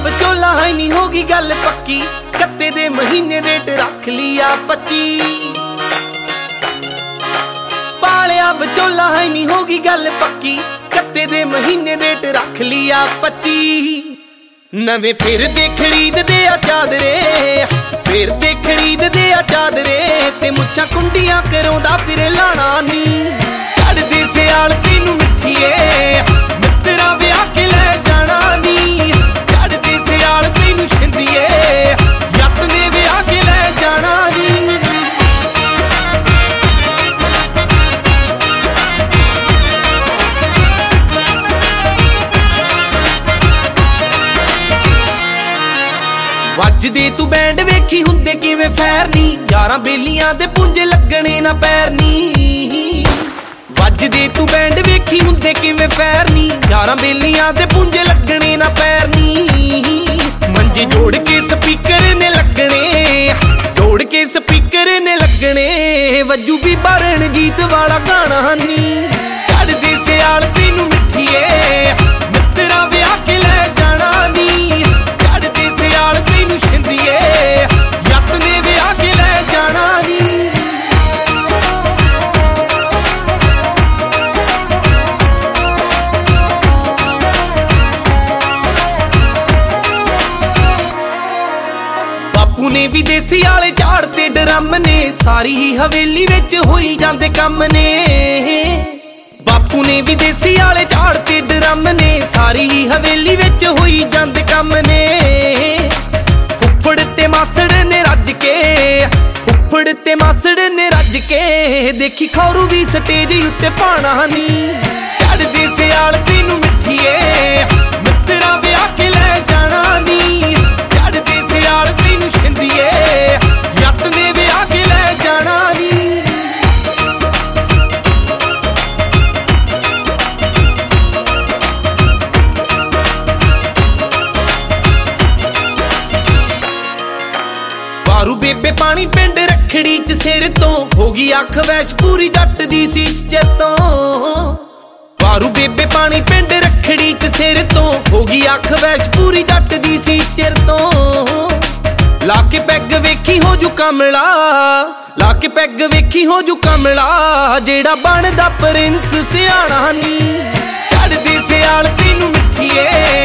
ਹੈ ਨਹੀਂ ਹੋਗੀ ਗੱਲ ਪੱਕੀ। ਕੱਤੇ ਦੇ ਮਹੀਨੇ ਡੇਟ ਰੱਖ ਲਿਆ 25 ਪਾਲਿਆ ਵਿਚੋਲਾ ਹੈ ਨਹੀਂ ਹੋਗੀ ਗੱਲ ਪੱਕੀ। ਕੱਤੇ ਦੇ ਮਹੀਨੇ ਡੇਟ ਰੱਖ ਲਿਆ 25 ਨਵੇਂ ਫਿਰ ਦੇ ਖਰੀਦਦੇ ਆ ਚਾਦਰੇ। ਫਿਰ ਦੇ ਖਰੀਦਦੇ ਆ ਚਾਦਰੇ ਤੇ ਮੁੱਛਾਂ ਕੁੰਡੀਆਂ ਕਰਾਉਂਦਾ ਫਿਰ ਲਾਣਾ ਨੀ। ਚੜਦੇ ਸਿਆਲ ਤੈਨੂੰ ਵੱਜਦੇ ਤੂੰ ਬੈਂਡ ਵੇਖੀ ਹੁੰਦੇ ਕਿਵੇਂ ਫੈਰ ਯਾਰਾਂ ਬੇਲੀਆਂ ਦੇ ਪੁੰਜੇ ਲੱਗਣੇ ਨਾ ਪੈਰਨੀ। ਵੱਜਦੇ ਤੂੰ ਬੈਂਡ ਵੇਖੀ ਹੁੰਦੇ ਕਿਵੇਂ ਫੈਰ ਯਾਰਾਂ ਬੇਲੀਆਂ ਦੇ ਪੁੰਜੇ ਲੱਗਣੇ ਨਾ ਪੈਰ ਮੰਜੇ ਜੋੜ ਕੇ ਸਪੀਕਰ ਨੇ ਲੱਗਣੇ। ਜੋੜ ਕੇ ਸਪੀਕਰ ਨੇ ਲੱਗਣੇ। ਵੱਜੂ ਵੀ ਬਰਣਜੀਤ ਵਾਲਾ ਗਾਣਾ ਨੀ ਨੇ ਝਾੜ ਤੇ ਡਰਮ ਨੇ, ਸਾਰੀ ਹੀ ਹਵੇਲੀ ਵਿੱਚ ਹੋਈ ਜਾਂਦੇ ਕੰਮ ਨੇ। ਬਾਪੂ ਨੇ ਵੀ ਦੇਸੀ ਵਾਲੇ ਝਾੜ ਤੇ ਡਰਮ ਨੇ, ਸਾਰੀ ਹੀ ਹਵੇਲੀ ਵਿੱਚ ਹੋਈ ਜਾਂਦੇ ਕੰਮ ਨੇ। ਫੁੱਫੜ ਤੇ ਮਾਸੜ ਨੇ ਰੱਜ ਕੇ, ਫੁੱਫੜ ਤੇ ਮਾਸੜ ਨੇ ਰੱਜ ਕੇ, ਦੇਖੀ ਖੌਰੂ ਵੀ ਸਟੇਜ ਉੱਤੇ ਪਾਣਾ ਨੀ। ਚੜਦੇ ਸਿਆਲ ਤੈਨੂੰ ਮਿੱਠੀਏ, ਮਿੱਤਰਾ ਵਿਆਹ ਬਾਰੂ ਬੇਬੇ ਪਾਣੀ ਪਿੰਡ ਰਖੜੀ ਚ ਸਿਰ ਤੋਂ। ਹੋ ਗਈ ਅੱਖ ਵੈਸ਼ ਪੂਰੀ ਜੱਟ ਦੀ ਸੀ ਚੇਤੋਂ ਬਾਰੂ ਬੇਬੇ ਪਾਣੀ ਪਿੰਡ ਰਖੜੀ ਚ ਸਿਰ ਤੋਂ। ਹੋ ਗਈ ਅੱਖ ਵੈਸ਼ ਪੂਰੀ ਜੱਟ ਦੀ ਸੀ ਚਿਰ ਤੋਂ। ਲਾ ਕੇ ਪੈਗ ਵੇਖੀ ਹੋ ਜੂ ਕਮਲਾ। ਲਾ ਕੇ ਪੈਗ ਵੇਖੀ ਹੋ ਜੂ ਕਮਲਾ। ਜਿਹੜਾ ਬਣਦਾ ਪ੍ਰਿੰਸ ਸਿਆਣਾ ਨੀ। ਚੜਦੀ ਸਿਆਲ ਤੈਨੂੰ ਮਿੱਠੀਏ।